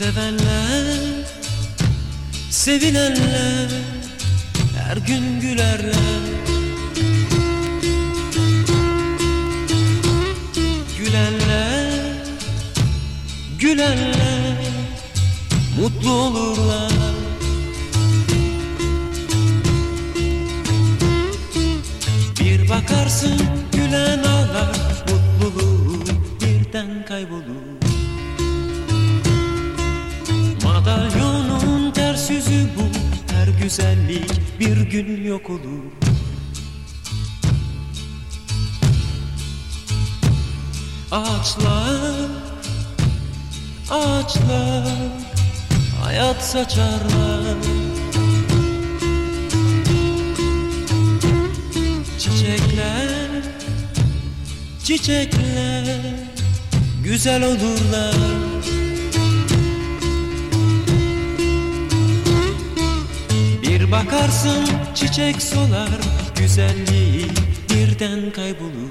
Sevenler, sevilenler her gün gülerler. Gülenler, gülenler mutlu olurlar. Bir bakarsın gülen ağlar mutluluğu birden kaybolur güzellik bir gün yok olur. Ağaçlar, ağaçlar Hayat saçarlar. Çiçekler, çiçekler Güzel olurlar bakarsın çiçek solar Güzelliği birden kaybolur.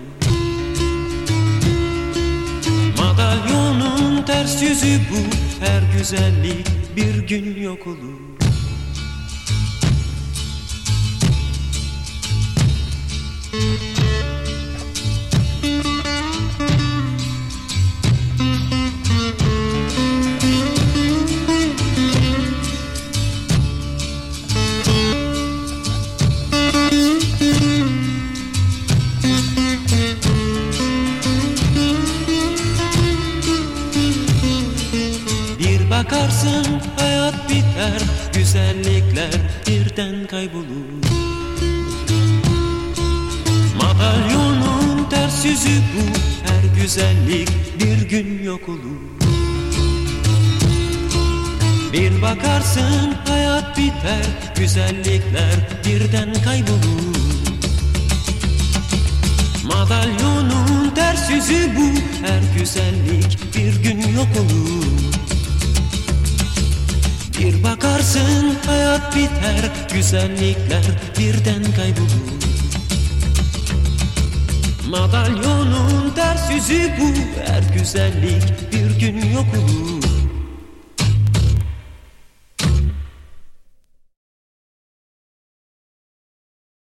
Madalyonun ters yüzü bu Her güzellik bir gün yok olur. Bir bakarsın hayat biter Güzellikler birden kaybolur. Madalyonun ters yüzü bu Her güzellik bir gün yok olur. Bir bakarsın hayat biter Güzellikler birden kaybolur. Madalyonun ters yüzü bu Her güzellik bir gün yok olur biter Güzellikler birden kaybolur. Madalyonun ters yüzü bu Her güzellik bir gün yok olur